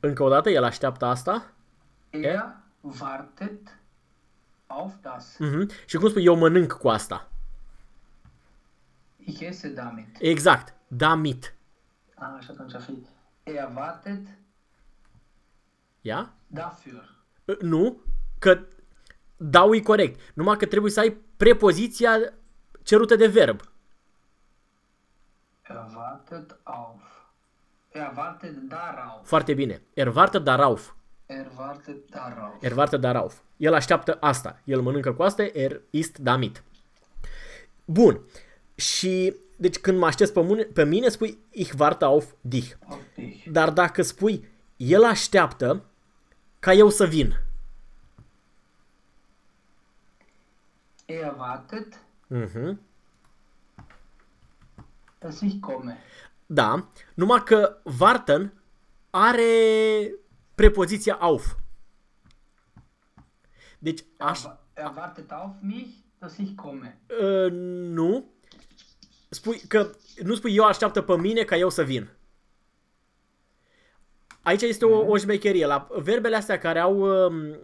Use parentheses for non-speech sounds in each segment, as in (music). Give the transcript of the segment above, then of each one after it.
Încă o dată, el așteaptă asta. Er wartet auf das. Mhm. Și cum spui, eu mănânc cu asta. Ich esse damit. Exact. Damit. Ah, și atunci ar fi Er wartet Ia? dafür. Uh, Nu, că dau e corect. Numai că trebuie să ai prepoziția cerută de verb. Er wartet auf. Er wartet darauf. Foarte bine. Ervartă darauf. Er wartet darauf. Ervartă darauf. El așteaptă asta. El mănâncă cu asta, er ist damit. Bun. Și deci când mă aștept pe mine, pe mine spui ich warte auf dich. Auf dich. Dar dacă spui el așteaptă ca eu să vin. Er wartet, Mhm. dass ich komme. Da, numai că warten are prepoziția auf. Deci aș, Er, wa- er wartet auf mich, dass ich komme. uh, nu, spui că nu spui eu așteaptă pe mine ca eu să vin. Aici este o, o șmecherie. La verbele astea care au um,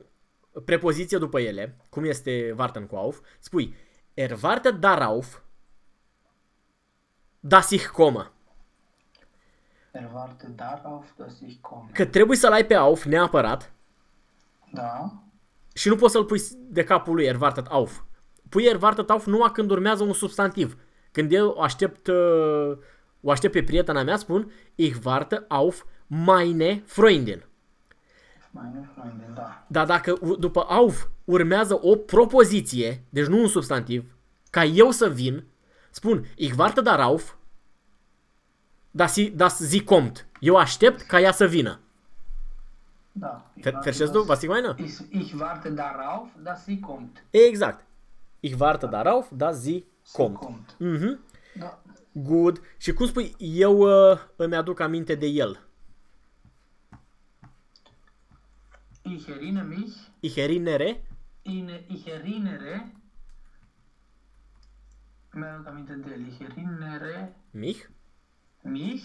prepoziție după ele, cum este warten cu auf, spui er wartet darauf, dass ich komme. Er wartet darauf, dass ich komme. Că trebuie să-l ai pe auf neapărat Da. și nu poți să-l pui de capul lui erwartet auf. Pui erwartet auf numai când urmează un substantiv. Când eu o aștept, uh, o aștept pe prietena mea, spun ich warte auf meine Freundin. Meine Freundin, da. Dar dacă u- după auf urmează o propoziție, deci nu un substantiv, ca eu să vin, spun ich warte darauf, dass sie, dass sie kommt. Eu aștept ca ea să vină. Da. Ich Ver- warte, Verstehst du, dass- was ich meine? Ich, ich warte darauf, dass sie kommt. Exact. Ich warte darauf, dass sie Sie kommt. kommt. Mhm. Da. Good. Și cum spui, eu uh, îmi aduc aminte de el. Ich erinnere mich, Ich erinnere in, ich erinnere, mi-aduc aminte de el, ich erinnere mich mich,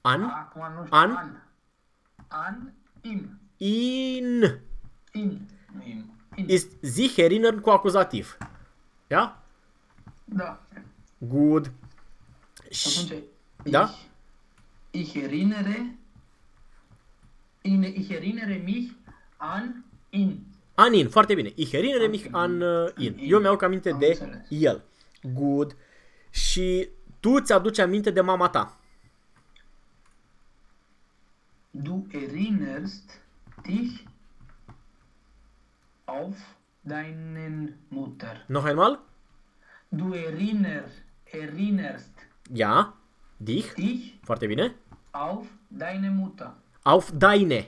an acum nu știu, An? an, an, in, in. in, nu in, in. Ist sich erinnern cu acuzativ. Ja? Da. Good. Și Și, atunci, Da? ich, ich erinnere, in, ich erinnere mich an, in. an in, foarte bine. Ich erinnere mich an uh, in. In. Eu mi-au aminte Am de înțeles. el. Good. Și tu ți-aduci aminte de mama ta. Du erinnerst dich auf deinen Mutter. Noch einmal? Du erinner, erinnerst Ja. Dich. dich Foarte bine. auf deine Mutter. Auf deine.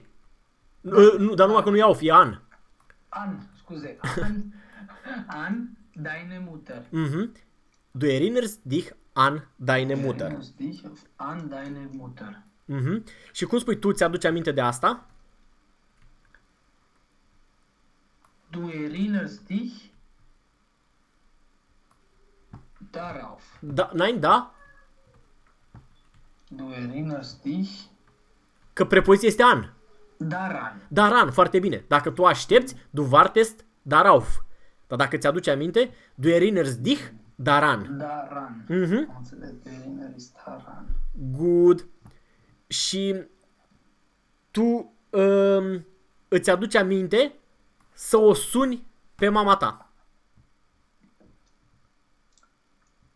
Nu, nu, dar numai că nu e auf, e an. An, scuze, an, (laughs) an deine Mutter. Mhm. Du erinnerst dich an deine Du Mutter. erinnerst dich auf, an deine Mutter. Mhm. Și cum spui tu, ți-aduci aminte de asta? Du erinnerst dich darauf. Da, nein, da? Du erinnerst dich Că prepoziția este an. daran. Daran, foarte bine. Dacă tu aștepți, du wartest darauf. Dar dacă ți-aduci aminte, du erinnerst dich daran. Daran. Mhm. Am înțeles, du erinnerst daran. Good. Și tu um, îți aduci aminte să o suni pe mama ta.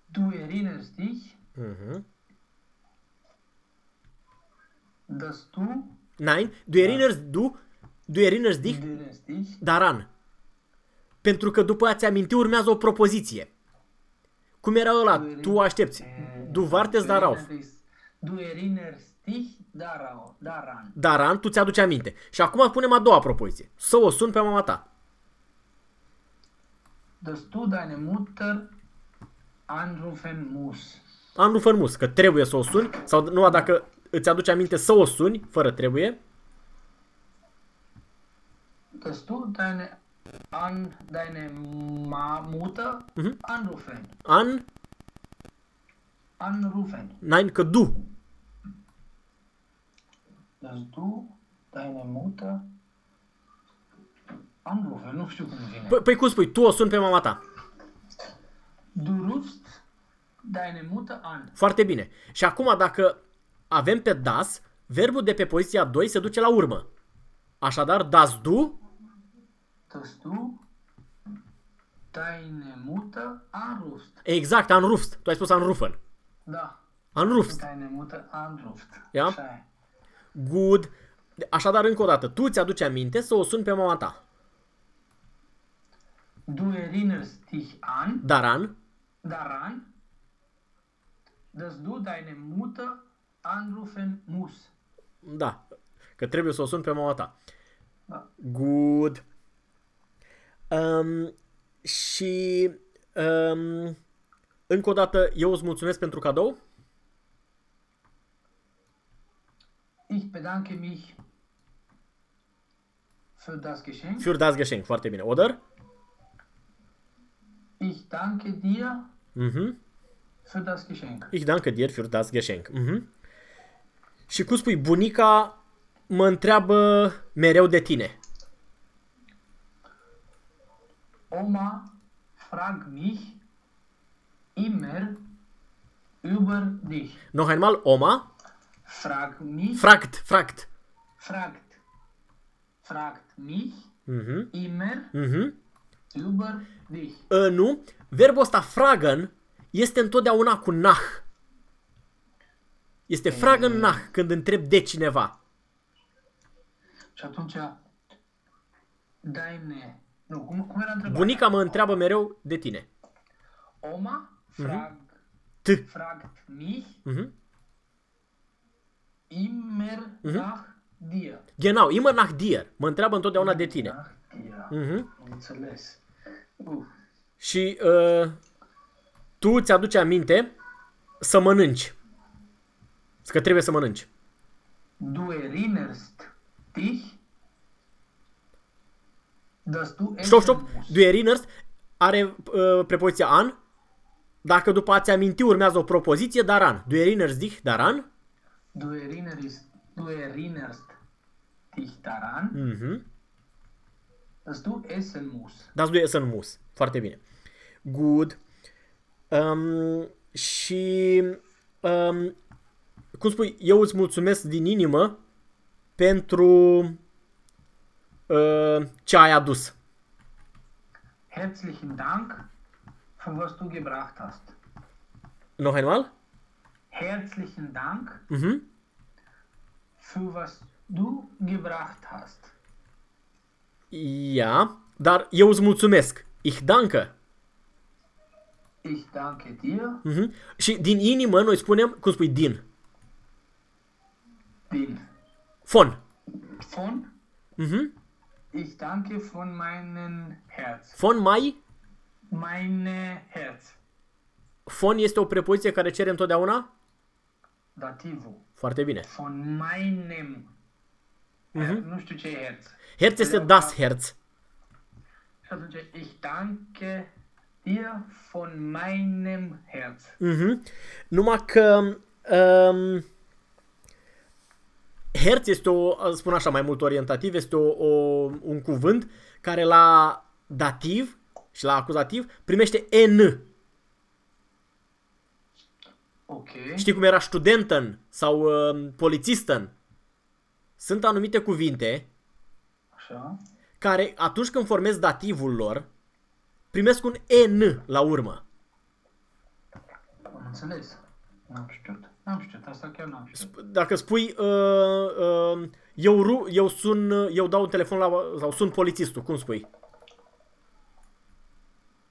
Du erinnerst dich, Mhm. dass du, Nein, du erinnerst du, du erinnerst dich du erinnerst dich, daran. Pentru că după ați aminti urmează o propoziție. Cum era ăla? Tu aștepți. Du wartest darauf. Du erinnerst dich darauf, daran. Daran, tu ți-aduci aminte. Și acum punem a doua propoziție. Să o sun pe mama ta. Dass du deine Mutter anrufen musst. Anrufen mus, că trebuie să o suni, sau numai dacă îți aduci aminte să o suni, fără trebuie, Dass du deine, an, deine Ma Mutter Mhm. anrufen. an, Anrufen. nein, că du. dass du deine Mutter anrufen. Nu știu cum vine. Păi, păi cum spui? Tu o suni pe mama ta. Du rufst deine Mutter an. Foarte bine. Și acum dacă avem pe das, verbul de pe poziția 2 se duce la urmă. Așadar, das du, Dass du deine Mutter anrufst. exact, anrufst. Tu ai spus anrufen. Da. Anrufst. Deine Mutter anruft. Ja? Așa e. Good. Așadar, încă o dată, tu ți-aduci aminte să o suni pe mama ta. Du erinnerst dich an, Daran, daran, dass du deine Mutter anrufen musst. da, că trebuie să o suni pe mama ta. Da. Good. Um, și um, încă o dată, eu îți mulțumesc pentru cadou. Ich bedanke mich für das Geschenk. Für das Geschenk. Foarte bine. Oder? Ich danke dir Mhm. für das Geschenk. Ich danke dir für das Geschenk. Mhm. Și cum spui, bunica mă întreabă mereu de tine. Oma fragt mich immer über dich. Noch einmal, Oma. Frag mich, Fragt, fragt. fragt, fragt mich Mhm. immer Mhm. über dich. Uh, nu, verbul ăsta fragen este întotdeauna cu nach. Este fragen nach când întreb de cineva. Și atunci, deine... Nu, cum, cum era întrebarea? Bunica mă întreabă mereu de tine. Oma frag, T. fragt mich Mhm. immer nach dir. Genau, immer nach dir. Mă întreabă întotdeauna de tine. Nach dir. Mhm. Am înțeles. Uh, Și uh, tu ți-aduci aminte să mănânci. Că trebuie să mănânci. du erinnerst dich, dass du essen Stop, stop. musst. Du erinnerst are uh, prepoziția an. Dacă după a-ți aminti urmează o propoziție, daran. Du erinnerst dich, daran. Du erinnerst, du erinnerst dich daran, Mhm. dass du essen musst. Das du essen muss. Foarte bine. Good. Um, și um, cum spui, eu îți mulțumesc din inimă pentru uh, ce ai adus. Herzlichen Dank für was du gebracht hast. Noch einmal? Herzlichen Dank Mhm. für was du gebracht hast. Ja, dar eu îți mulțumesc. Ich danke. Ich danke dir, Mhm. Și din inimă noi spunem, cum spui, din. bin Von. von, Mhm. Ich danke von meinem Herz. Von mai. Meine Herz. Von este o prepoziție care cere întotdeauna? Dativul. Foarte bine. Von meinem Herz. Nu știu ce e Herz. Herz este das Herz. Și atunci, ich danke dir von meinem Herz. Mhm. Numai că um, Herz este o, spun așa mai mult orientativ, este o, o, un cuvânt care la dativ și la acuzativ primește N. Ok. Știi cum era studenten sau uh, polițisten? Sunt anumite cuvinte Așa. care atunci când formez dativul lor primesc un N la urmă. Am înțeles. N-am știut. N-am știut. Asta chiar n-am știut. Dacă spui uh, uh, eu, ru, eu sun, eu dau un telefon la, sau sun polițistul, cum spui?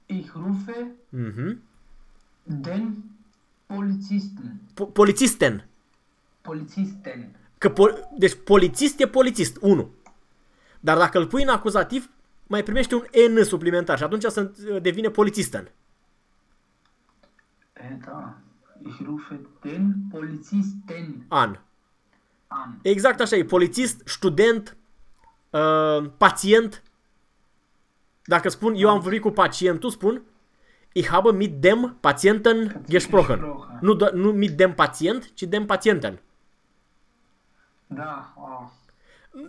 Ich rufe Mhm. den Polizisten. Po- polițisten. Polizisten. Că pol- deci polițist e polițist, 1. Dar dacă îl pui în acuzativ, mai primește un N suplimentar și atunci se devine polițisten. E, da. Ich rufe den Polizisten An. an. Exact așa e. Polițist, student, uh, pacient. Dacă spun, eu am vorbit cu pacientul, spun Ich habe mit dem Patienten gesprochen. gesprochen. Nu, do- nu mit dem Patient, ci dem Patienten. Da. Da, oh.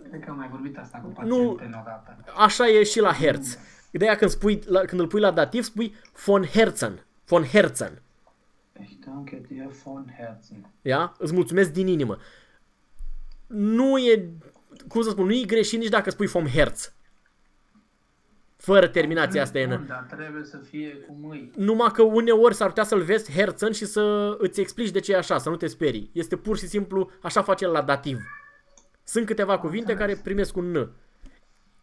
Cred că am mai vorbit asta cu Nu. pacientele odată. Așa e și la Hertz. Ideea când, spui, la, când îl pui la dativ, spui von Herzen. Von Herzen. Ich danke dir von Herzen. Ia? Îți mulțumesc din inimă. Nu e, cum să spun, nu e greșit nici dacă spui vom Herz. Fără terminația asta e Bun, în... dar trebuie să fie cu mâini. Numai că uneori s-ar putea să-l vezi Herzen și să îți explici de ce e așa, să nu te sperii. Este pur și simplu, așa face el la dativ. Sunt câteva cuvinte care primesc un N.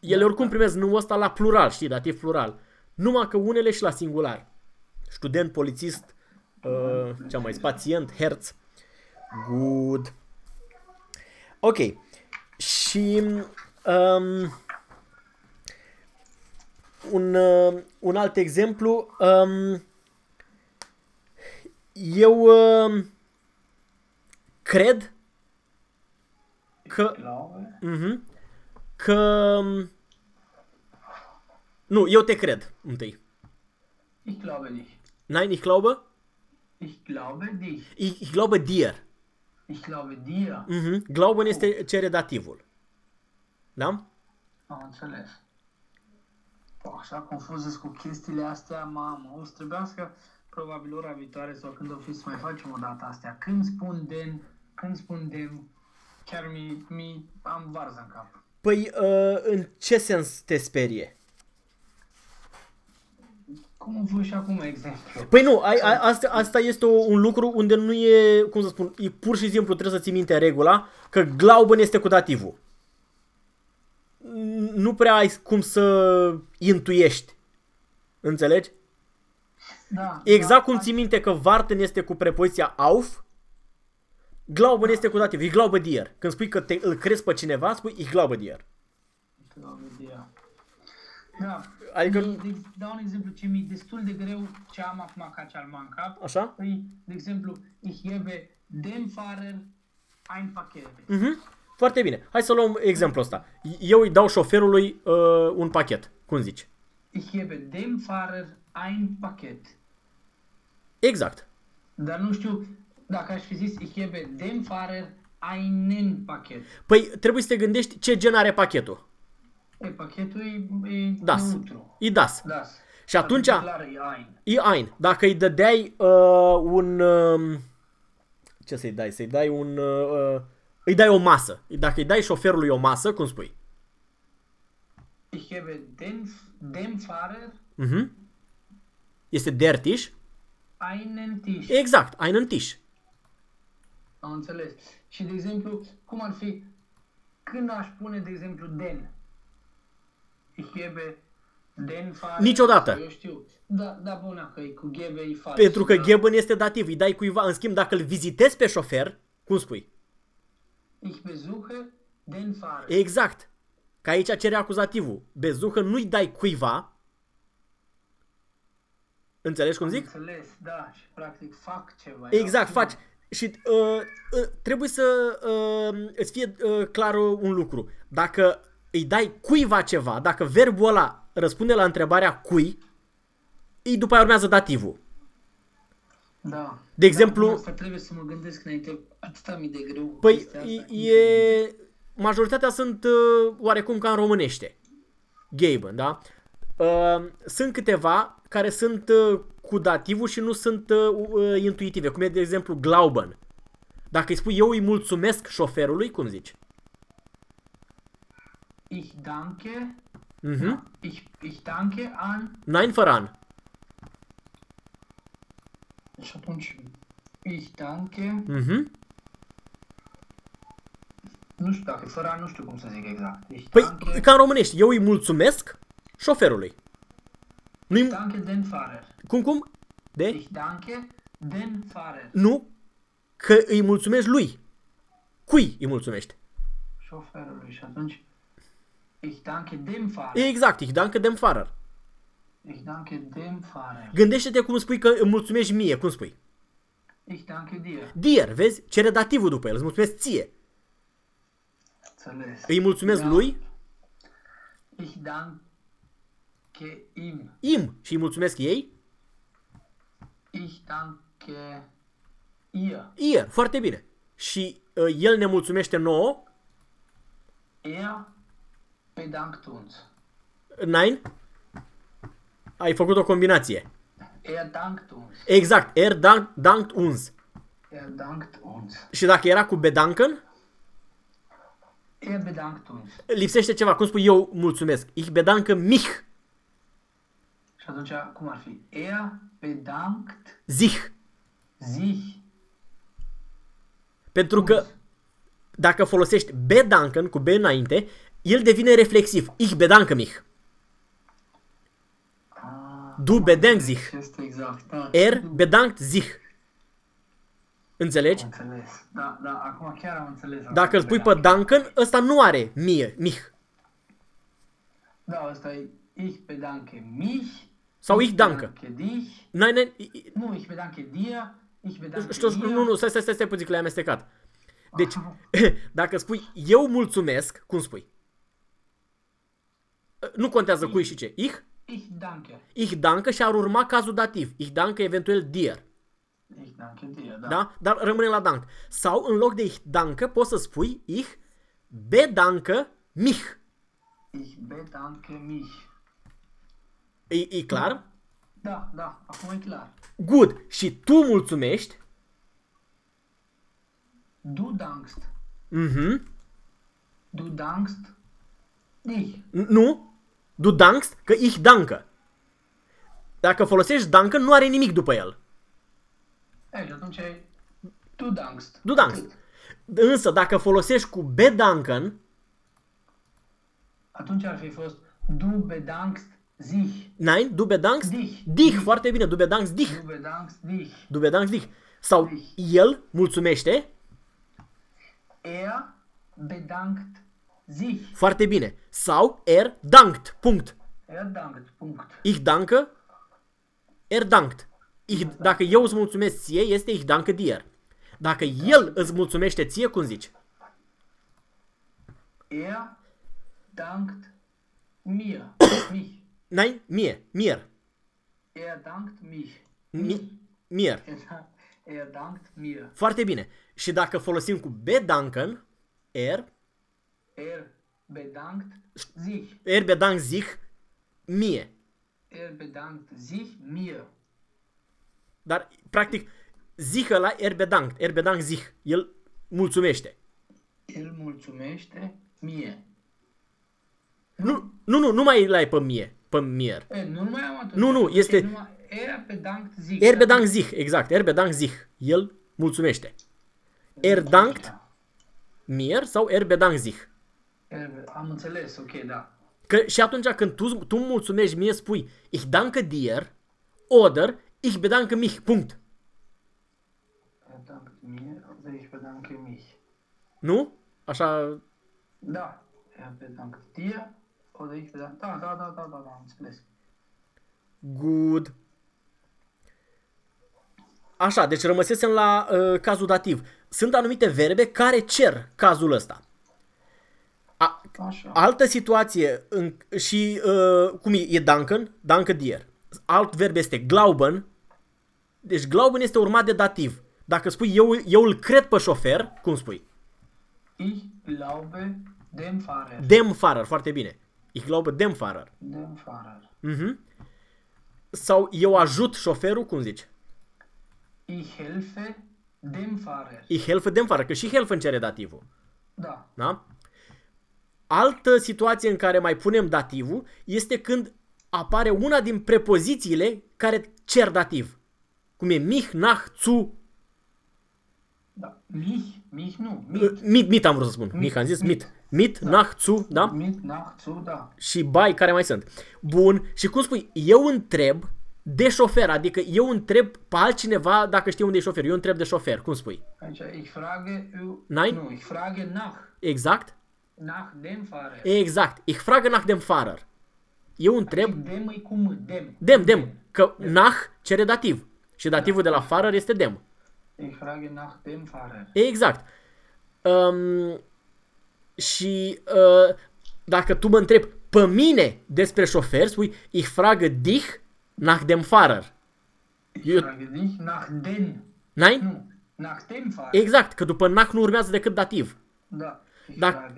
Ele oricum primesc N-ul ăsta la plural, știi, dativ plural. Numai că unele și la singular. Student, polițist, uh, ce am mai zis, pacient, herț. Good. Ok. Și um, un, uh, un alt exemplu. Um, eu uh, cred că Glaube? Mhm. Că... Nu, eu te cred, întâi. Ich glaube dich. Nein, ich glaube? Ich glaube dich. Ich, ich glaube dir. Ich glaube dir. Mhm. Glauben este ceredativul. Da? Am înțeles. Bă, așa confuză cu chestiile astea, mamă. O să trebuiască probabil ora viitoare sau când o fi să mai facem o dată astea. Când spun den, când spun dem, chiar mi, mi am varză în cap. Păi, uh, în ce sens te sperie? Cum am fost și acum exemplu? Păi nu, ai, ai, asta, asta este o, un lucru unde nu e, cum să spun, e pur și simplu trebuie să ții minte regula că glauben este cu dativul. N- Nu prea ai cum să intuiești. Înțelegi? Da, Exact da, cum ții minte că Warten este cu prepoziția auf, Glauben este cu dativ. Ich glaube dir. Când spui că te, îl crezi pe cineva, spui ich glaube dir. Glaube dir. Da. Adică- Mi, de, dau un exemplu ce mi-e destul de greu ce am acum ca cealma în cap. Așa? Păi, de exemplu, ich gebe dem Fahrer ein Paket. Mhm. Foarte bine. Hai să luăm exemplul ăsta. Eu îi dau șoferului uh, un pachet. Cum zici? Ich gebe dem Fahrer ein Paket. Exact. Dar nu știu dacă aș fi zis ich gebe dem Fahrer einen Paket. Păi trebuie să te gândești ce gen are pachetul. E, pachetul e, e Das. neutru. E das. Das. Și atunci- Clar e ein. E ein. Dacă îi dădeai uh, un... Uh, ce să-i dai? Să-i dai un... Uh, uh, îi dai o masă. Dacă îi dai șoferului o masă, cum spui? Ich gebe den, dem Fahrer Mhm. Este der Tisch. einen Tisch. Exact, einen Tisch. Am înțeles. Și, de exemplu, cum ar fi, când aș pune, de exemplu, den? Ich gebe den Fahrer. Niciodată. sau Eu știu. Da, da, bună, că e cu gebe e fals. Pentru că da. geben este dativ. Îi dai cuiva. În schimb, dacă îl vizitezi pe șofer, cum spui? Ich besuche den Fahrer. Exact. Că aici cere acuzativul. Bezuhă nu-i dai cuiva. Înțelegi cum Am zic? înțeles, da, și practic fac ceva. Exact, Eu- faci. Și uh, uh, trebuie să uh, îți fie uh, clar un lucru. Dacă îi dai cuiva ceva, dacă verbul ăla răspunde la întrebarea cui, îi după aia urmează dativul. Da. De exemplu- Da, asta trebuie să mă gândesc înainte. Atâta mi de greu. Păi chestia asta. e, e majoritatea sunt uh, oarecum ca în românește. Gaben, da? Uh, sunt câteva care sunt uh, cu dativul și nu sunt uh, uh, intuitive, cum e de exemplu Glauben. Dacă îi spui eu îi mulțumesc șoferului, cum zici? Ich danke. Mhm. Ich, ich danke an. Nein, fără an. Și atunci. Ich danke. Mhm. Nu știu dacă, fără an nu știu cum să zic exact. Ich Păi, danke. ca în românești, eu îi mulțumesc șoferului. Nu-i... Danke den Fahrer. Cum, cum? De? Ich danke den Fahrer. Nu, că îi mulțumești lui. Cui îi mulțumești? Șoferului. Și atunci. Ich danke dem Fahrer. Exact, ich danke dem Fahrer. Ich danke dem Fahrer. Gândește-te cum spui că îmi mulțumești mie, cum spui? Ich danke dir. Dir, vezi? Cere dativul după el, îți mulțumesc ție. Înțeles. Îi mulțumesc Da. lui, Ich danke ihm. im, și îi mulțumesc ei, Ich danke ihr. ihr. Foarte bine. Și uh, el ne mulțumește nouă, Er bedankt uns. Nein? Ai făcut o combinație. Er dankt uns. Exact. Er dank, dankt uns. Er dankt uns. Și dacă era cu bedanken, Er bedankt uns. lipsește ceva. Cum spui eu mulțumesc? Ich bedanke mich. Și atunci, cum ar fi? Er bedankt Sich. sich. Pentru că dacă folosești bedanken cu B înainte, el devine reflexiv. Ich bedanke mich. Ah, Du bedenkst sich. este exact. Da. Er bedankt sich. Înțelegi? Am înțeles. Da, da, acum chiar am înțeles. Dacă îl pui pe Duncan, ăsta nu are mie, mich. Da, asta e ich bedanke mich. Sau ich danke. bedanke dich. N-ai, n-ai, Nu, ich bedanke dir. Ich bedanke știu, dir. nu, nu, stai, stai, stai, stai puțin că le-ai amestecat. Deci, (laughs) dacă spui eu mulțumesc, cum spui? Nu contează cui și ce. Ich, Ich danke. ich danke și ar urma cazul dativ. Ich danke eventual dir. Ich danke dir, da. Da? Dar rămâne la dank. Sau în loc de ich danke poți să spui ich bedanke mich. Ich bedanke mich. E, e clar? Da, da, acum e clar. Good. Și tu mulțumești. Du dankst. Mhm. Du dankst dich. N- Nu. Du dankst că ich danke. Dacă folosești danke, nu are nimic după el. E, și atunci e du dankst. Du dankst. Atât. Însă, dacă folosești cu bedanken, Atunci ar fi fost du bedankst sich. nein, du bedankst Dich. dich. Foarte bine, du bedankst dich. Du bedankst dich. Du bedankst dich. Sau Dich. el mulțumește, Er bedankt sich. foarte bine. Sau er dankt, punct. Er dankt, punct. Ich danke, er dankt. Ich, dacă eu îți mulțumesc ție, este ich danke dir. Dacă el îți mulțumește ție, cum zici? Er dankt mir. (coughs) mich. Nein, mie, mir. Er dankt mich. Mi, mir. Er, da- er dankt mir. Foarte bine. Și dacă folosim cu bedanken, er, Er bedankt sich. er bedankt sich, mie. Er bedankt sich mir. Dar, practic, zich ăla, er bedankt, er bedankt sich. El mulțumește. El mulțumește mie. Nu, nu, nu, nu mai l-ai pe mie, pe mier. E, nu mai am atunci. Nu, nu, Ok, este- numai Er bedankt sich. Er bedankt sich, exact, er bedankt sich. El mulțumește. Er dankt mir sau er bedankt sich. Er, am înțeles, ok, da. Că și atunci când tu, tu îmi mulțumești mie, spui ich danke dir, oder ich bedanke mich, punct. Er dankt mir, oder ich bedanke mich. Nu? Așa, Da. Er bedankt dir, oder ich bedanke... Da, da, da, da, da, da, am înțeles. good. Așa, deci rămăsesem la uh, cazul dativ. Sunt anumite verbe care cer cazul ăsta. A, Așa. altă situație în, și uh, cum e, e danken, danke dir. Alt verb este glauben. Deci glauben este urmat de dativ. Dacă spui eu, eu îl cred pe șofer, cum spui? Ich glaube dem Fahrer. Dem Fahrer, foarte bine. Ich glaube dem Fahrer. Dem Fahrer. Mhm. Sau eu ajut șoferul, cum zici? Ich helfe dem Fahrer. Ich helfe dem Fahrer, că și helfen cere dativul. Da. Da? Altă situație în care mai punem dativul este când apare una din prepozițiile care cer dativ. Cum e mich, nach, zu, Da. Mich, mich nu. Mit. mit, mit, mit am vrut să spun. Mich am zis mit. Mit, nach, zu, da? Mit, nach, zu, da. Și bai care mai sunt. Bun. Și cum spui, eu întreb de șofer, adică eu întreb pe altcineva dacă știe unde e șofer. Eu întreb de șofer, cum spui? Aici, ich frage, u- Nein? nu, ich frage nach, Exact? Nach dem Fahrer. Exact. Ich frage nach dem Fahrer. Eu întreb Dem e cu M, dem. dem, dem, că nach cere dativ. Și dativul de la Fahrer este dem. Ich frage nach dem Fahrer. Exact. Um, și uh, dacă tu mă întrebi pe mine despre șofer, spui ich frage dich nach dem Fahrer. Ich Eu- frage dich nach den. Nein? Nu, nach dem Fahrer. Exact, că după nach nu urmează decât dativ. Da. Ich Dacă-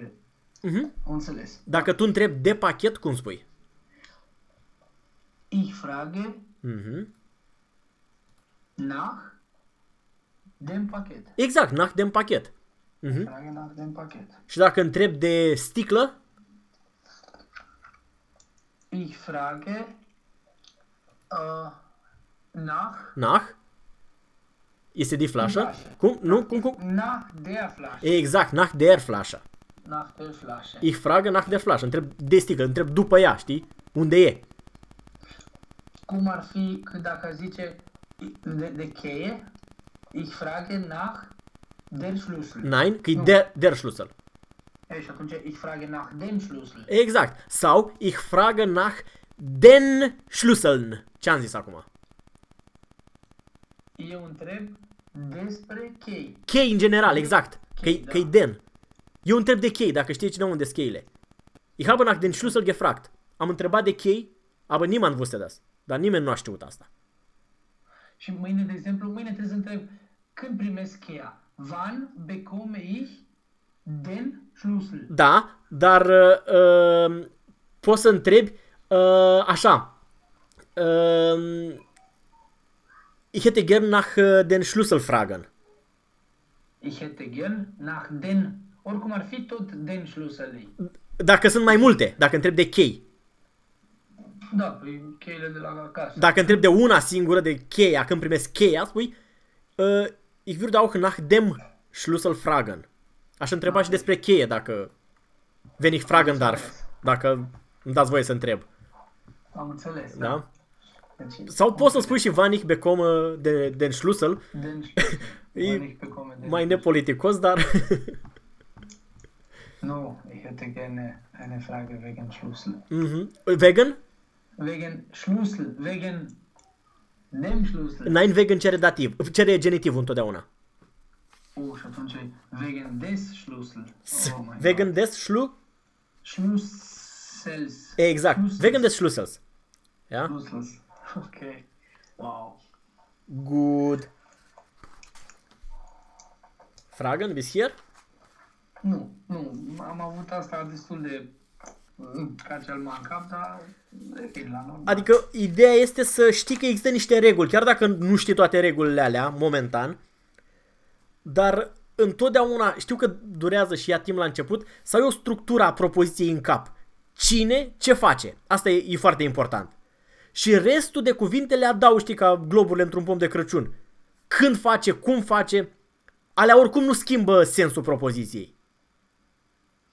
frage Mhm. Am înțeles. Dacă tu întrebi de pachet, cum spui? Ich frage Mhm. nach dem Paket. Exact, nach dem pachet. Mhm. Frage nach dem Paket. Și dacă întrebi de sticlă, Ich frage uh, nach, nach, este de flașă? Flasche. Cum? Nu? Cum, cum? nach der Flasche. Exact, nach der Flasche. Nach der Flasche. Ich frage nach der Flasche. Întreb de sticlă, întreb după ea, știi? Unde e? Cum ar fi când dacă ar zice de, de cheie, ich frage nach der Schlüssel. Nein, că e Nu. der, der Schlüssel. Ei, și atunci ich frage nach dem Schlüssel. Exact. Sau ich frage nach den Schlüsseln. Ce am zis acum? Eu întreb despre chei. Chei în general, exact. Că Chei, că e da. den. Eu întreb de chei, dacă știi cine unde sunt cheile. Ich habe nach den Schlüssel gefragt. Am întrebat de chei, aber niemand wusste das. Dar nimeni nu a știut asta. Și mâine, de exemplu, mâine trebuie să întreb când primesc cheia. Wann bekomme ich den Schlüssel? Da, dar uh, uh, poți să întrebi uh, așa. Uh, ich hätte gern nach uh, den Schlüssel fragen. Ich hätte gern nach den, oricum ar fi tot den Schlüssel. Dacă sunt mai multe, dacă întreb de chei. Da, păi cheile de la acasă. Dacă întreb de una singură, de cheia, când primesc cheia, spui uh, ich würde auch nach dem Schlüssel fragen. Aș întreba și despre cheie, dacă wenn ich fragen darf. Dacă îmi dați voie să întreb. Am înțeles, Da? da. Deci, Sau poți să spui și wann ich bekomme de, den Schlüssel, Den Schlüssel. (laughs) E Wann ich bekomme den mai Schlüssel. nepoliticos, dar (laughs) No, ich hätte gerne eine Frage wegen Schlüssel. Mhm. Vegan? Wegen Schlüssel, wegen dem Schlüssel. Nein, vegan cere dativ, cere genitivul întotdeauna. Oh, și atunci wegen des Schlüssel. Oh my Vegan des Schlu? God. Schlüssels. Exact, Schlüssels. vegan des Schlüssels. Ja? Schlüssels. (laughs) Ok. Wow. Good. Fragen bis hier? Nu, nu, am avut asta destul de mm, ca cel mai în cap, dar e la normal. Adică ideea este să știi că există niște reguli, chiar dacă nu știi toate regulile alea momentan, dar întotdeauna, știu că durează și ia timp la început, să ai o structură a propoziției în cap. Cine, ce face? Asta e, e foarte important. Și restul de cuvinte le adaug, știi, ca globurile într-un pom de Crăciun. Când face, cum face, alea oricum nu schimbă sensul propoziției.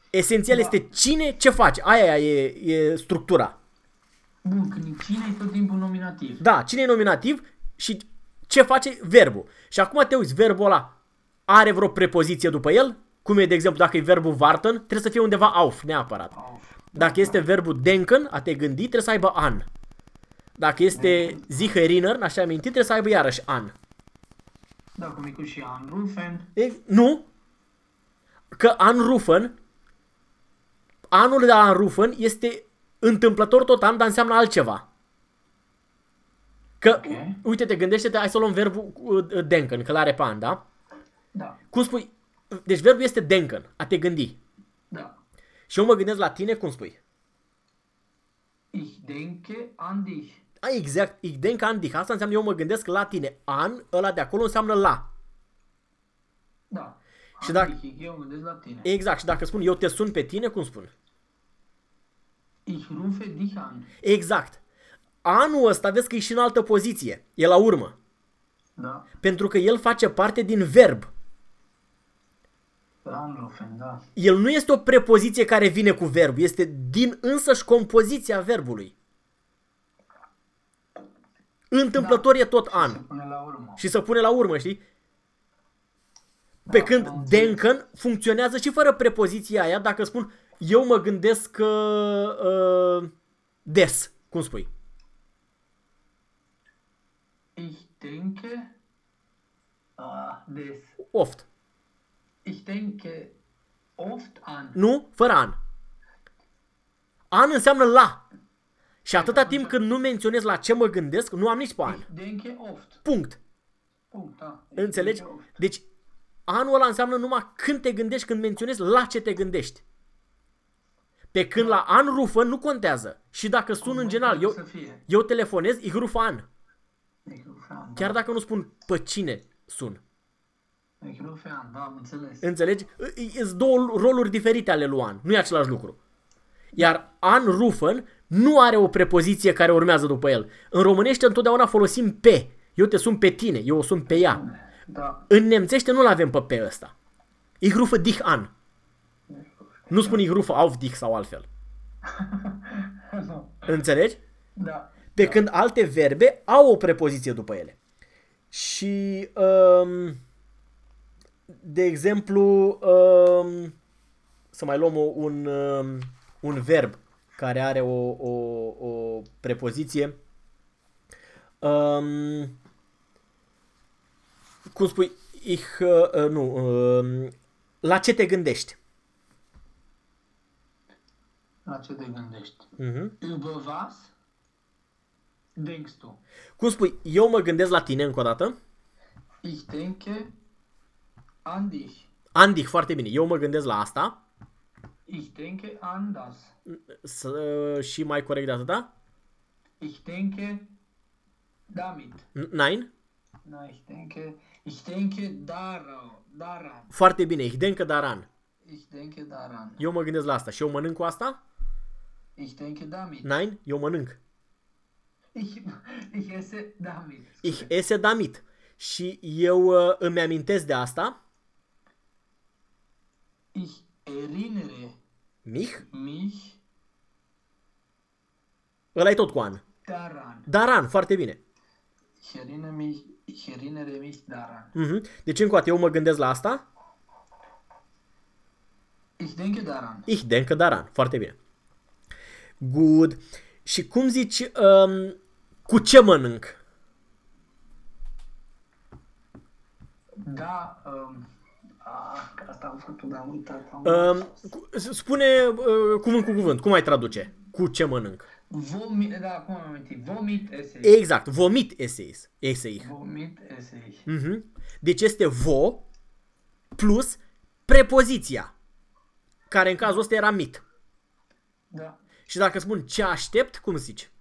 Esențial Da. este cine, ce face. Aia e, e structura. Bun, când cine e tot timpul nominativ. Da, cine e nominativ și ce face verbul. Și acum te uiți, verbul ăla are vreo prepoziție după el? Cum e, de exemplu, dacă e verbul warten, trebuie să fie undeva auf, neapărat. Auf. Dacă este verbul denken, a te gândi, trebuie să aibă an. Dacă este sich erinnern, așa amintit, trebuie să aibă iarăși an. Da, cum e cu și anrufen. E, nu, că anrufen, anul de la anrufen este întâmplător tot an, dar înseamnă altceva. Că, Ok. uite, te gândește-te, hai să luăm verbul uh, denken, că l-are pe an, da? Da, Cum spui? Deci verbul este denken, a te gândi. da. Și eu mă gândesc la tine, cum spui? Ich denke an dich. A, exact, ich denk an dich. Asta înseamnă eu mă gândesc la tine. An, ăla de acolo înseamnă la. Da. Și an dacă- dich, eu mă gândesc la tine. Exact, și dacă spun eu te sun pe tine, cum spun? Ich rufe dich an. Exact. Anul ăsta, vezi că e și în altă poziție. E la urmă. Da. Pentru că el face parte din verb. Anrufen, da. El nu este o prepoziție care vine cu verb, este din însăși compoziția verbului. Întâmplător e tot an. Se pune la urmă. și să pune la urmă, știi? Pe Da, când am înțeles. denken funcționează și fără prepoziția aia, dacă spun eu mă gândesc că uh, des, cum spui? Ich denke ah, des. Oft. Ich denke oft an. Nu? Fără an. An înseamnă la. Și atâta timp când nu menționez la ce mă gândesc, nu am nici pe an. Ich denke oft. Punct. Punct, da. Ich Înțelegi? denke oft. Deci, anul ăla înseamnă numai când te gândești, când menționezi la ce te gândești. Pe când la anrufen nu contează. Și dacă sun în general, eu, Să fie. eu telefonez, ich rufe an. Ich rufe an. Chiar dacă nu spun pe cine sun. Ich rufe an, da, am înțeles. Înțelegi? Sunt două roluri diferite ale lui an. Nu e același lucru. Iar anrufen nu are o prepoziție care urmează după el. În românește întotdeauna folosim pe. Eu te sun pe tine, eu o sun pe ea. Da. În nemțește nu-l avem pe pe ăsta. Ich rufe dich an. Nu spun ich rufe auf dich sau altfel. (laughs) nu. Înțelegi? Da. Pe când alte verbe au o prepoziție după ele. Și, um, de exemplu, um, să mai luăm o, un, um, un verb care are o, o, o prepoziție. Um, cum spui? Ich, uh, uh, nu, um, la ce te gândești? La ce te gândești? Uh-huh. Über was denkst du? Cum spui? Eu mă gândesc la tine încă o dată. Ich denke an dich. Andich, foarte bine. Eu mă gândesc la asta. Ich denke an das. S- și mai corect de atâta? Ich denke damit. N- Nein? Na, ich denke, ich denke darau, daran. Foarte bine. Ich denke daran. Ich denke daran. Eu mă gândesc la asta. Și eu mănânc cu asta? Ich denke damit. Nein? Eu mănânc. Ich, ich esse damit. Ich esse damit. Și eu uh, îmi amintesc de asta. Ich erinnere Mich? mich Ăla e tot cu an. daran. Daran. Foarte bine. Ich erinnere mich, ich erinnere mich daran. Mhm. Deci încă o dată eu mă gândesc la asta. Ich denke daran. Ich denke daran. Foarte bine. Good. Și cum zici um, cu ce mănânc? Da, um, a, asta am făcut, dar am uitat. Am Um, cu- spune uh, cuvânt cu cuvânt. Cum ai traduce? Cu ce mănânc? Vomit, da, acum am amintit. Vomit esse. Exact. Vomit essays. Essay. Vomit esse. Mhm. Deci este vo plus prepoziția, care în cazul ăsta era mit. Da. Și dacă spun ce aștept, cum zici?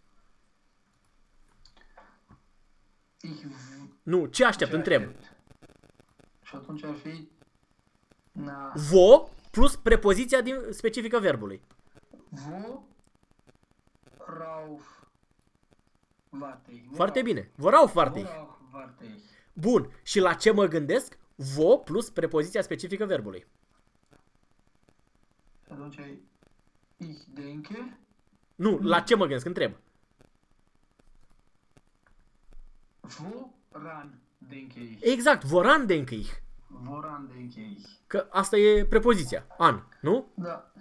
Ich v- Nu, ce aștept, ce întreb. aștept? Și atunci ar fi na, Vo plus prepoziția din specifică verbului. wo rauf wartei. Foarte bine. Vorau foarte. Worauf wartei. Bun. Și la ce mă gândesc? Vo plus prepoziția specifică verbului. Și atunci ai ich denke, Nu, la ce mă gândesc? Întreb. woran denke ich? Exact. Voran denke ich. Woran denke ich? Că asta e prepoziția. An, nu? Da.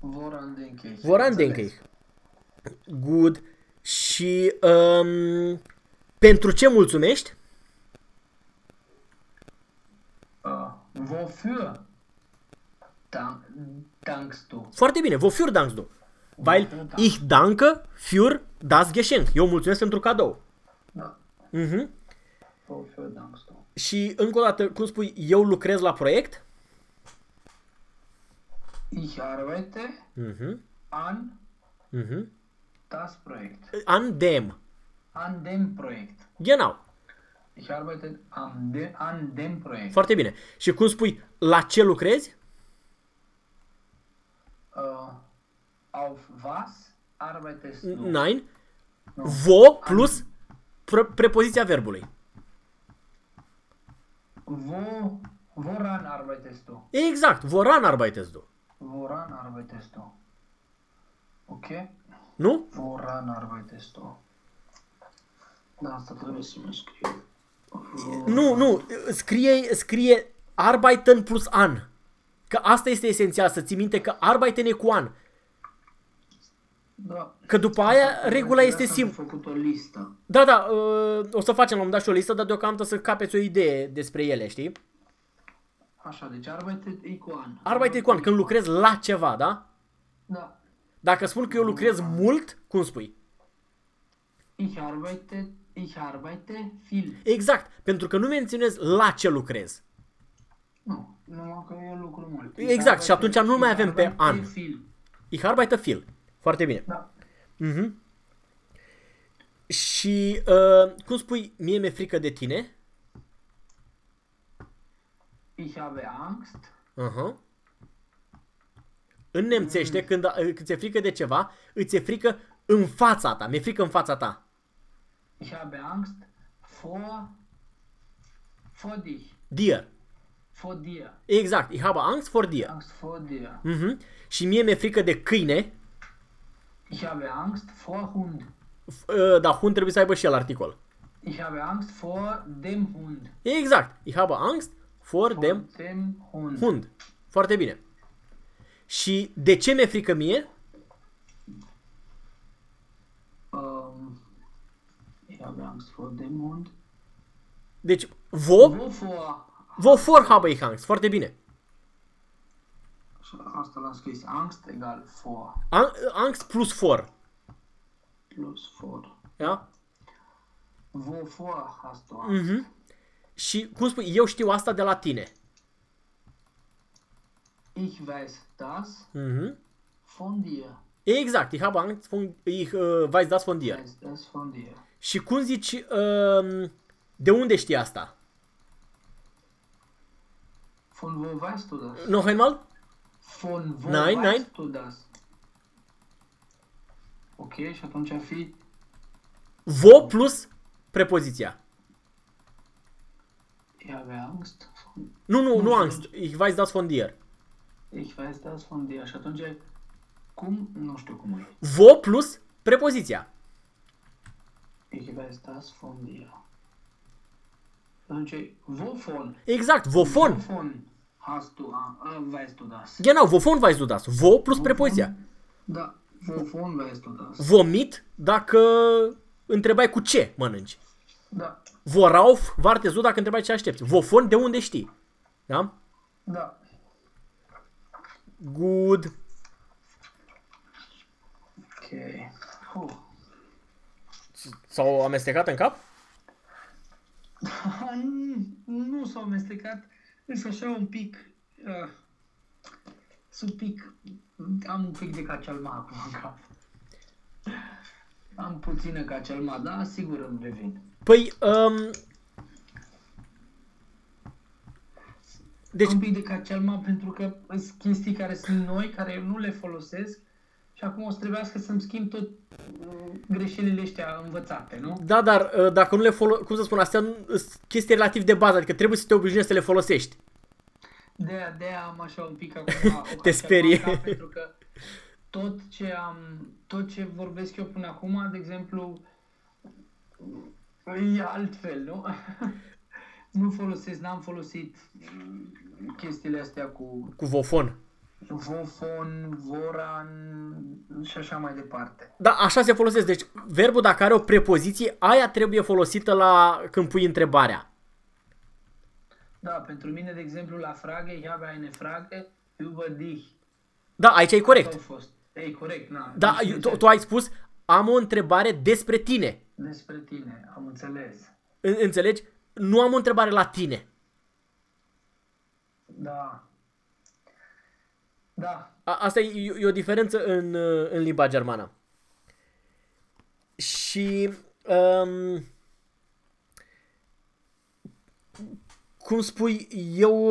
Woran denke ich? Voran Înțeles. denke ich. Good. Și um, pentru ce mulțumești? Uh, wofür dank, dankst du? Foarte bine. Wofür dankst du? Weil ich danke für das Geschenk. Eu mulțumesc pentru cadou. Da. Mhm. Wofür dankst du? Și încă o dată, cum spui, eu lucrez la proiect? Ich arbeite Mhm. an Mhm. Das Projekt. An dem. An dem Projekt. Genau. Ich arbeite an, de, an dem Projekt. Foarte bine. Și cum spui, la ce lucrezi? Uh, auf was arbeitest du? Nein. Vo plus pre- prepoziția verbului. Wo, woran arbeitest du? Exact. Voran arbeitest du. Woran arbeitest du? Ok? Nu? Woran arbeitest du? Da, asta trebuie să mă scriu. Nu, nu. Scrie, scrie arbeiten plus an. Că asta este esențial, să ții minte că arbeiten e cu an. Da. Că după aia regula este Am simplă. făcut o listă. Da, da, uh, o să facem la un moment dat și o listă, dar deocamdată să capeți o idee despre ele, știi? Așa, deci arbeitet e cu an. Arbeite cu an, când lucrezi la ceva, da? Da. Dacă spun că eu lucrez mult, cum spui? Ich arbeite, ich arbeite viel. Exact, pentru că nu menționez la ce lucrez. Nu, numai că eu lucru mult. Exact, și atunci nu mai avem pe Ich arbeite an. Viel. Ich arbeite viel. Foarte bine. Da. Mhm. Și uh, cum spui, mie mi-e frică de tine? Ich habe Angst. Uh-huh. În nemțește, când, uh, când ți-e frică de ceva, îți e frică în fața ta. Mi-e frică în fața ta. Ich habe Angst vor, vor dich. Dir. Vor dir. Exact. Ich habe Angst vor dir. Angst vor dir. Mhm. Și mie mi-e frică de câine. Ich habe Angst vor Hund. F- uh, Dar Hund trebuie să aibă și el articol. Ich habe Angst vor dem Hund. Exact. Ich habe Angst vor Vor dem dem Hund. Hund. Foarte bine. Și de ce mi-e frică mie? Ähm, ich habe Angst vor dem Hund. Deci, vo, Wovor? wovor habe ich Angst? Foarte bine. Asta l-am scris. Angst egal vor. An- Angst plus for. Plus vor. Da? Wovor hast du Angst? Mhm. Și, cum spui, eu știu asta de la tine. Ich weiß das Mhm. von dir. Exact. Ich habe Angst von, ich uh, weiß das von dir. weiß das von dir. Și cum zici, uh, de unde știi asta? Von wo weißt du das? Noch einmal? Von wo Nein, weißt nein. du das? Ok, și atunci ar fi Vo plus prepoziția. Ich habe Angst. Von, Nu, nu, nu Nu, Angst. Ich weiß das von dir. Ich weiß das von dir. Și atunci, cum? Nu știu cum e. Vo plus prepoziția. Ich weiß das von dir. Și atunci, wovon? Exact, wovon. Wovon hast du, a, a, weißt du das? Genau, wovon weißt du das? Vo plus prepoziția. Da, wovon weißt du das? Vomit dacă întrebai cu ce mănânci. Da, Vorauf, vartezu dacă întrebai ce aștepți. Vofon, de unde știi? Da? da. Good. Ok. Huh. S-au amestecat în cap? (laughs) nu s-au amestecat, însă așa un pic, uh, sunt pic, am un pic de cacealma acum în cap. Am puțină cacealma, dar sigur îmi revin. Păi, um, deci, Un pic de cacealma pentru că sunt chestii care sunt noi, care eu nu le folosesc și acum o să trebuiască să-mi schimb tot uh, greșelile astea învățate, nu? da, dar uh, dacă nu le folosești, cum să spun, astea nu- sunt chestii relativ de bază, adică trebuie să te obișnuiești să le folosești. De aia, de aia am așa un pic acum o (laughs) Te sperie. cacealma, Pentru că tot ce am, tot ce vorbesc eu până acum, de exemplu, e altfel, nu? (laughs) nu folosesc, n-am folosit mm, chestiile astea cu Cu vofon. vofon, voran și așa mai departe. Da, așa se folosesc. Deci, verbul dacă are o prepoziție, aia trebuie folosită la când pui întrebarea. Da, pentru mine, de exemplu, la frage, ich habe eine Frage über dich. Da, aici e Asta corect. a fost. Ei, corect, na. Da, Deci, tu, tu ai spus, am o întrebare despre tine. Despre tine, am înțeles. În- Înțelegi? Nu am o întrebare la tine. Da. Da, A, asta e, e o diferență în, uh, în limba germană. Și um, cum spui, eu,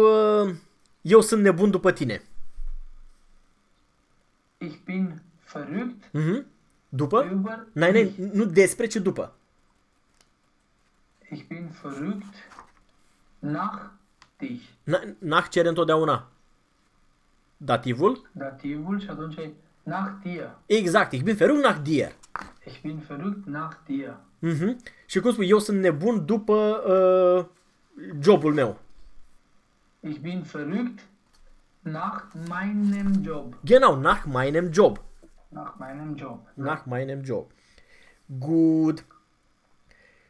uh, eu sunt nebun după tine. ich bin verrückt Mhm. După? über Nein, dich. nein, nu despre, ci după. Ich bin verrückt nach dich. Na- Nach cere întotdeauna dativul. Dativul și atunci e nach dir. Exact, ich bin verrückt nach dir. Ich bin verrückt nach dir. Mhm. Și cum spui, eu sunt nebun după uh, jobul meu. Ich bin verrückt nach meinem Job. Genau, nach meinem Job. Nach meinem Job. Nach meinem Job. Good.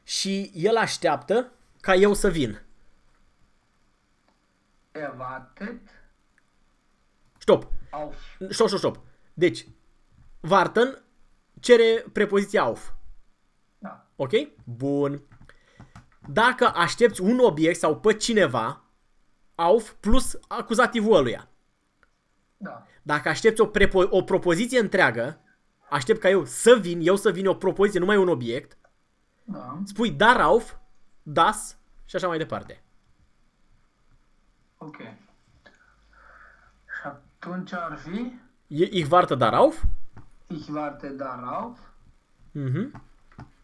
Și el așteaptă ca eu să vin. Er wartet Stop. auf. Stop, stop, stop. Deci, warten cere prepoziția auf. Da. Ok? Bun. Dacă aștepți un obiect sau pe cineva, auf plus acuzativul ăluia. Da. Dacă aștepți o, prepo- o propoziție întreagă, aștept ca eu să vin, eu să vin o propoziție, numai un obiect, Da. spui darauf, das și așa mai departe. Ok. Și atunci ar fi E- Ich warte darauf. Ich warte darauf. Mhm.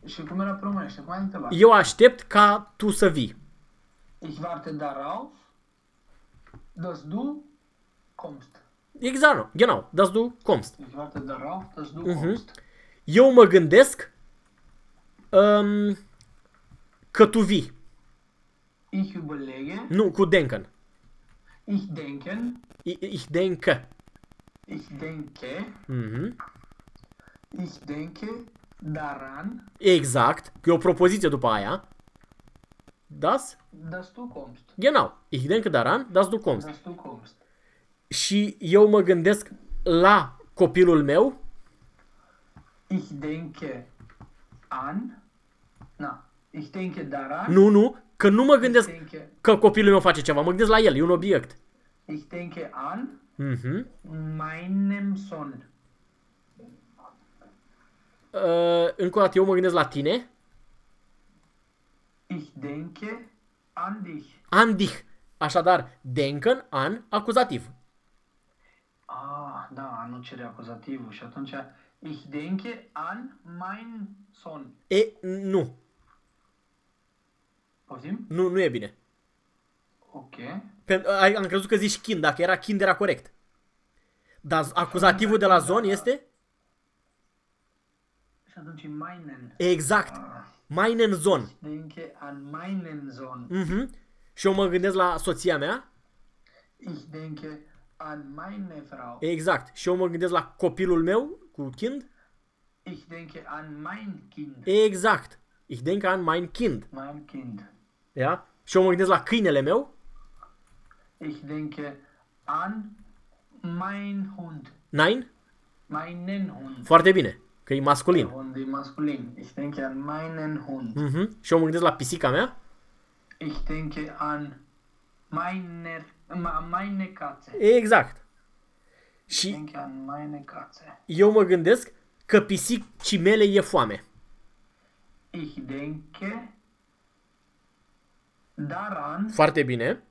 Și cum era pe românește? Cum ai întrebat? Eu aștept ca tu să vii. Ich warte darauf, dass du kommst. Exact, genau, das du kommst. Ich warte darauf, dass du Mhm. kommst. Eu mă gândesc um, că tu vii. Ich überlege, Nu, cu denken. ich denken, I- Ich denke. ich denke, Mhm. ich denke daran, Exact, că e o propoziție după aia. Das? dass du kommst. Genau. Ich denke daran, dass du kommst. Dass du kommst. Și eu mă gândesc la copilul meu. Ich denke an, na, ich denke daran, Nu, nu, că nu mă ich gândesc denke, că copilul meu face ceva. Mă gândesc la el, e un obiect. ich denke an Mhm. meinem Sohn. Uh, încă o dată, eu mă gândesc la tine. Ich denke an dich. An dich. Așadar, denken, an, acuzativ. Ah, da, nu cere acuzativul și atunci ich denke an mein Sohn. E, nu. Poftim? Nu, nu e bine. Ok. Pen- ai- am crezut că zici kind, dacă era kind era corect. Dar acuzativul de la zon este? Și atunci meinen. Exact. Ah, Meinen zon. ich denke an meinen Sohn. Mhm. Și eu mă gândesc la soția mea. Ich denke an meine Frau. Exact. Și eu mă gândesc la copilul meu cu kind. Ich denke an mein Kind. Exact. Ich denke an mein Kind. Mein Kind. Ja? Și eu mă gândesc la câinele meu. Ich denke an mein Hund. Nein? Meinen Hund. Foarte bine. Că e masculin. Hund e masculin. Ich denke an meinen Hund. Mhm. Și eu mă gândesc la pisica mea. Ich denke an meine, ma- meine Katze. Exact. Ich Și denke an meine Katze. eu mă gândesc că pisicii mele e foame. Ich denke daran, Foarte bine.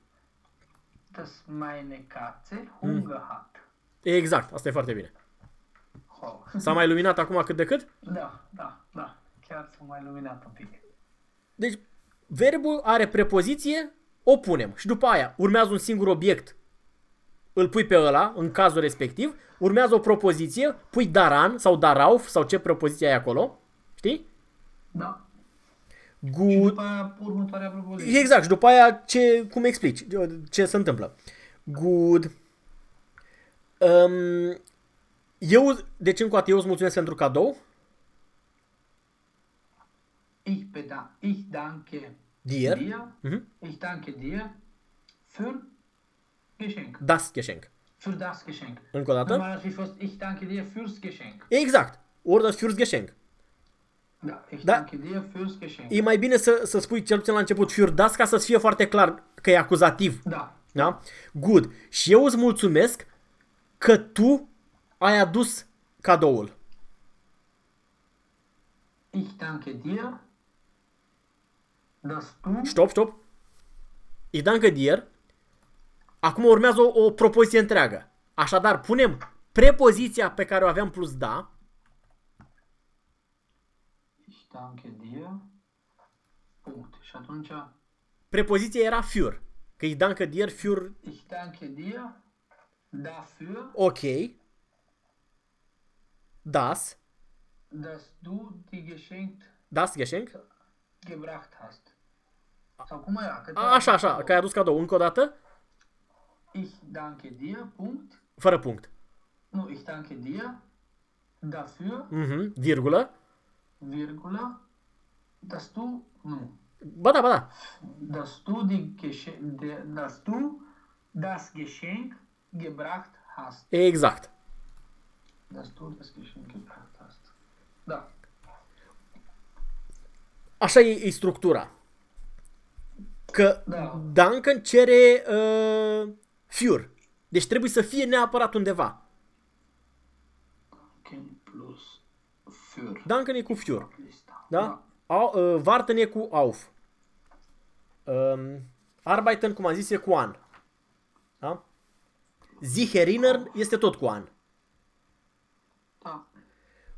dass meine Katze Hunger hat. Exact. Asta e foarte bine. Oh. S-a mai luminat acum cât de cât? Da, da, da. Chiar s-a mai luminat un pic. Deci, verbul are prepoziție, o punem. Și după aia urmează un singur obiect. Îl pui pe ăla, în cazul respectiv. Urmează o propoziție, pui daran sau darauf sau ce propoziție ai acolo. Știi? Da. Și Good. după aia următoarea propoziție. Exact. Și după aia ce, cum explici? Ce se întâmplă? Good. Um, eu, deci încă o dată, eu îți mulțumesc pentru cadou. Ich, beda ich danke Dir. dir. Mhm. Ich danke dir für Geschenk. Das Geschenk. Für das Geschenk. Încă o dată. Normal ar fi fost ich danke dir fürs Geschenk. Exact. Ori das fürs Geschenk. Da, ich Da. danke dir fürs Geschenk. E mai bine să, să spui cel puțin la început für das ca să-ți fie foarte clar că e acuzativ. Da. Da? Good. Și eu îți mulțumesc că tu ai adus cadoul. Ich danke dir, dass du Stop, stop. Ich danke dir. Acum urmează o, o propoziție întreagă. Așadar, punem prepoziția pe care o aveam plus da. Ich danke dir. Punct. Și atunci Prepoziția era für. Că ich danke dir für ich danke dir dafür, ok. Das. dass du die Geschenk Das Geschenk. gebracht hast. Sau cum era? Că A, așa, așa, că ai adus cadou. Încă o dată, Ich danke dir, Punct. fără punct. Nu, ich danke dir dafür, Mhm, virgulă. Virgulă, dass du, nu, Ba da, ba da. dass du die Geschenk, de, dass du das Geschenk gebracht hast. Exact. Dass du das Geschenk gebracht hast. Da. Așa e, e structura. Că Da. Duncan cere uh, Fiur. Deci trebuie să fie neapărat undeva. Danken plus für. Duncan e cu Fior. Lista. Da? Au, uh, Warten e cu Auf. Um, Arbeiten, cum am zis, e cu An. Da? Zicherinern este tot cu An. Da.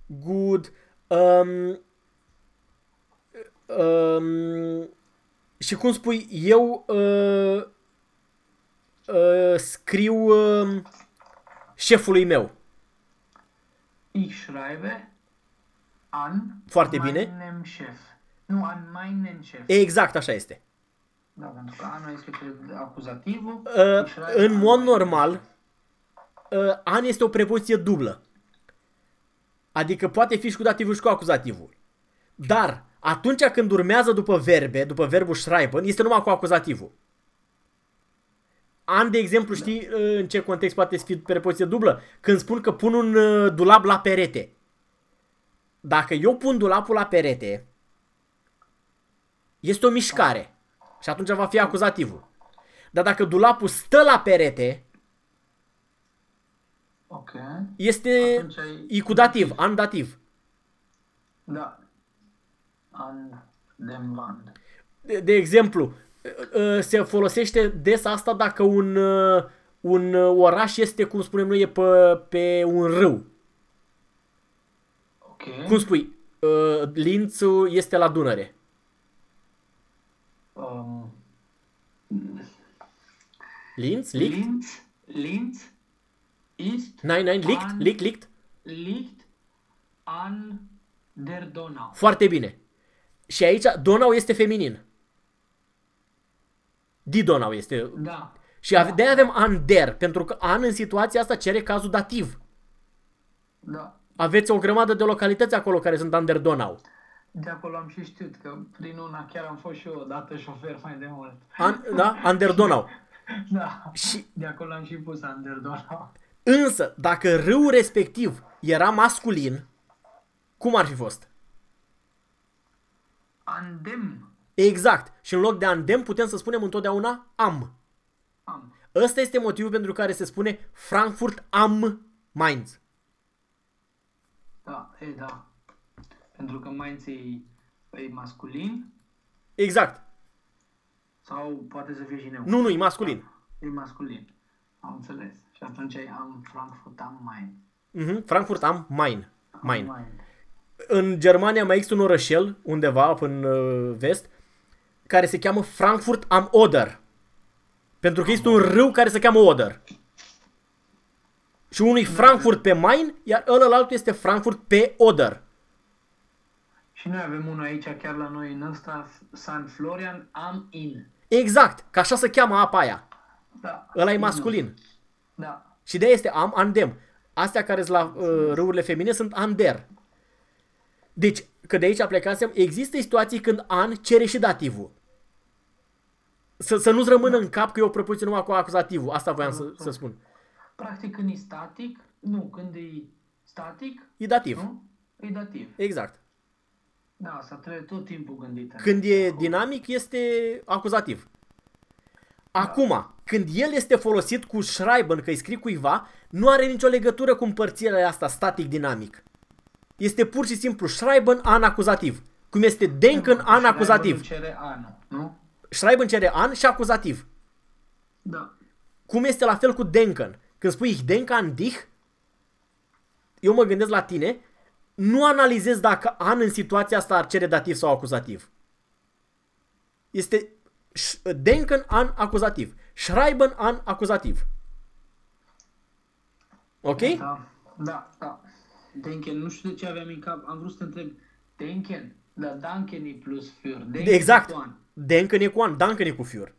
Good. Um, um, și cum spui, eu uh, uh, scriu uh, șefului meu. Ich schreibe an Foarte bine. meinem Chef. Nu, an meinen Chef. Exact așa este. Da, pentru că anul este cel- acuzativul. Uh, Ich schreibe în an mod meinen normal, Chef. uh, an este o prepoziție dublă. Adică poate fi și cu dativul și cu acuzativul. Dar atunci când urmează după verbe, după verbul schreiben, este numai cu acuzativul. An, de exemplu, știi uh, în ce context poate fi prepoziție dublă? Când spun că pun un uh, dulap la perete. Dacă eu pun dulapul la perete, este o mișcare. Și atunci va fi acuzativul. Dar dacă dulapul stă la perete, Ok. este Atunci ai- e cu dativ, an dativ. Da. An dem Wand. De, de exemplu, uh, se folosește des asta dacă un, uh, un uh, oraș este, cum spunem noi, e pe, pe un râu. Ok. Cum spui? Uh, Lințul este la Dunăre. Um, Linz? Licht? Linz, Linz ist Nein, nein, liegt, an, liegt, liegt. liegt an der Donau. Foarte bine. Și aici Donau este feminin. Di Donau este. Da. Și ave- de avem an der, pentru că an în situația asta cere cazul dativ. Da. Aveți o grămadă de localități acolo care sunt under Donau. De acolo am și știut că prin una chiar am fost și eu odată șofer mai de mult. An, da? (laughs) Under Donau. Da. Și, De acolo am și pus an der Donau. însă, dacă râul respectiv era masculin, cum ar fi fost? An dem Exact. Și în loc de andem putem să spunem întotdeauna am. am. Ăsta este motivul pentru care se spune Frankfurt am Mainz. Da, e da. Pentru că Mainz e, e masculin Exact. sau poate să fie și neutru. Nu, nu, e masculin. E masculin. Am înțeles. Și atunci am Frankfurt am Main. Mhm. Frankfurt am Main. Main. Main. În Germania mai există un orășel, undeva în uh, vest, care se cheamă Frankfurt am Oder. Pentru că este un râu care se cheamă Oder. Și unul e Frankfurt pe Main, iar ălălalt este Frankfurt pe Oder. Și noi avem unul aici chiar la noi în ăsta, San Florian am in. Exact, că așa se cheamă apa aia. Da. Ăla e Inul. masculin. Da. Și de este am, andem. Astea care sunt la uh, râurile feminine sunt ander. Deci, că de aici plecasem, există situații când an cere și dativul. Să, să nu-ți rămână în cap că e o propoziție numai cu acuzativul. Asta voiam să, să spun. Practic când e static, nu, când e static, E dativ. nu? E dativ. Exact. Da, asta trebuie tot timpul gândit. Când e dinamic, este acuzativ. Acum, când el este folosit cu schreiben, că îi scrii cuiva, nu are nicio legătură cu împărțirea asta static-dinamic. Este pur și simplu schreiben an acuzativ. Cum este denken an Schreiber acuzativ. îl cere anul, nu? Schreiben cere an și acuzativ. Da. Cum este la fel cu denken. Când spui ich denke an dich, eu mă gândesc la tine, nu analizez dacă an în situația asta ar cere dativ sau acuzativ. Este sh- denken an acuzativ. Schreiben an acuzativ. Ok? Da, da, da. Denken, nu știu de ce aveam în cap, am vrut să te întreb. Denken, da, Danken e plus für. Denken Exact. cu an. Denken e cu an, Danken e cu fiur.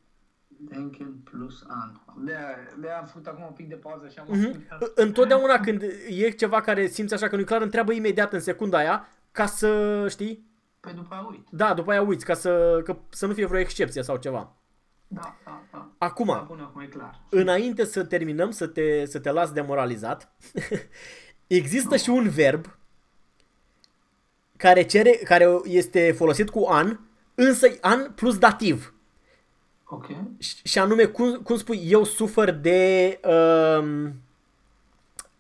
Denken plus an. De de am făcut acum un pic de pauză și am Mhm. ascultat. Întotdeauna când e ceva care simți așa că nu e clar, întreabă imediat în secunda aia ca să știi. Păi după aia uit. Da, după aia uiți, ca să, că, să nu fie vreo excepție sau ceva. Da, da, da. Acum, Da, bun, acum e clar. înainte să terminăm, să te, să te las demoralizat, (laughs) există și un verb care, cere, care este folosit cu an, însă e an plus dativ. Ok. Și- Și anume, cum, cum spui, eu sufăr de... Um,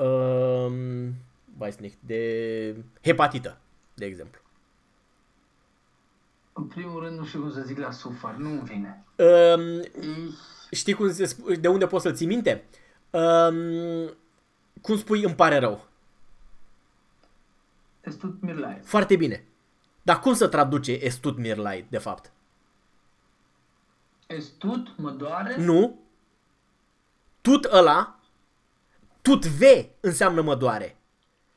um, Weisnicht, de hepatită, de exemplu. În primul rând, nu știu cum să zic la sufăr, nu vine. Um, Ich, știi cum se sp- de unde poți să-l ții minte? Um, cum spui, îmi pare rău. es tut mir leid. Foarte bine. Dar cum să traduce estut mir leid, de fapt? Es tut, mă doare. Nu. Tut ăla, tut v înseamnă mă doare.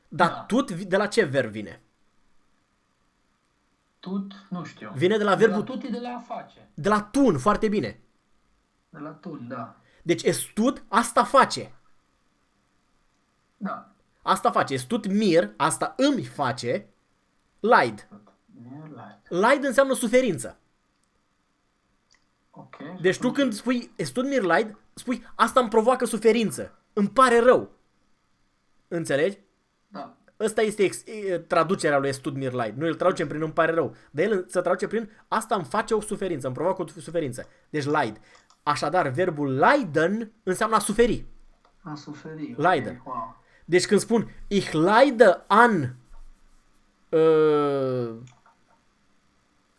Dar Da. tut vi- de la ce verb vine? Tut, nu știu. Vine de la De verbul la tut e de la a face. de la tun, foarte bine. De la tun, da. Deci estut asta face. Da. Asta face. Estut mir, asta îmi face leid. Mir leid. Leid înseamnă suferință. Ok. Deci tu când spui estut mir leid, spui asta îmi provoacă suferință. Îmi pare rău. Înțelegi? Da. Ăsta este ex- e, traducerea lui Estud Mir Leid. Noi îl traducem prin îmi pare rău. Dar el se traduce prin asta îmi face o suferință, îmi provoacă o suferință. Deci Leid. Așadar, verbul leiden înseamnă a suferi. A suferi. ok. Leiden. Wow. Deci când spun ich leide an uh,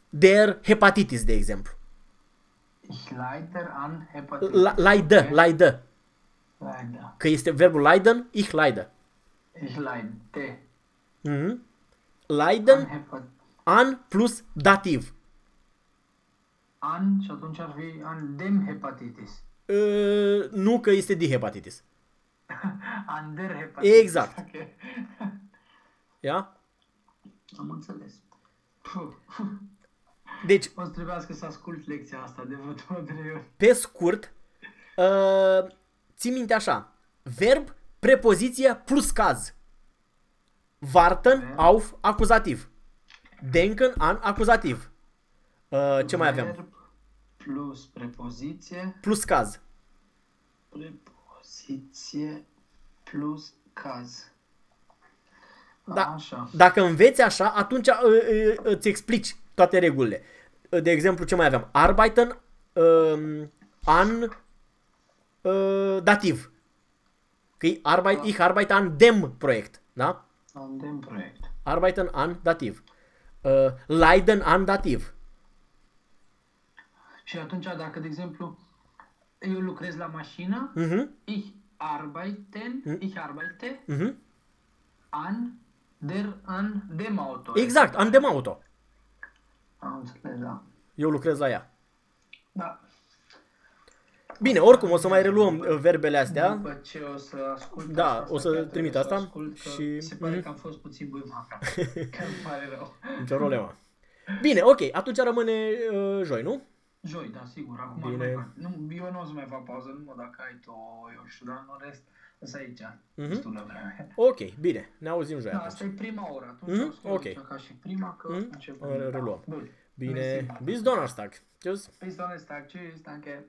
der hepatitis, de exemplu. Ich leider an Hepatitis. La- Leide, Ok. leide. Leider. Că este verbul leiden, ich leide. Ich leide Mhm. an Leiden, Hepat an plus dativ. an și atunci ar fi an dem hepatitis. Uh, nu că este dihepatitis. (laughs) an der hepatitis. Exact. Ok. Ia? Am înțeles. Puh. Deci, O să trebuiască să ascult lecția asta de vreo două, trei ori. pe scurt, uh, ții minte așa. Verb, prepoziție plus caz. Warten Verb. auf acuzativ. Denken an acuzativ. Uh, ce mai avem? Verb plus prepoziție, Plus caz. prepoziție plus caz. Da. Așa. Dacă înveți așa, atunci uh, uh, îți explici toate regulile. Uh, De exemplu, ce mai avem? Arbeiten uh, an uh, dativ. Că e arbeit, ich arbeite an dem proiect. Da? An dem proiect. Arbeiten an dativ. Uh, leiden an dativ. Și atunci, dacă, de exemplu, eu lucrez la mașină, Mhm. ich arbeiten, ich arbeite Mhm. an der an dem Auto. Exact, an dem auto. Am înțeles, da. Eu lucrez la ea. Da. Bine, oricum o să mai reluăm uh, verbele astea. După ce o să ascult Da, asta, o să chiar trimit trebuie să asta ascult, că și- Se pare Mhm. că am fost puțin buimaca. (laughs) că îmi pare rău. Nicio problemă. Bine, ok, atunci rămâne uh, joi, nu? Joi, da, sigur. Acum Bine. Bine. Mai, nu, eu nu o să mai fac pauză, numai dacă ai tu, eu știu, dar în rest, să aici. Mhm. Destulă vreme. Ok, bine, ne auzim joi Da, atunci. asta e prima oră. Atunci Mhm, o să ok. okay. ca și prima, că Mhm, începem. o reluăm. Bun. Bine, Mersi. bis Donnerstag. Tschüss. Bis Donnerstag. Tschüss, danke.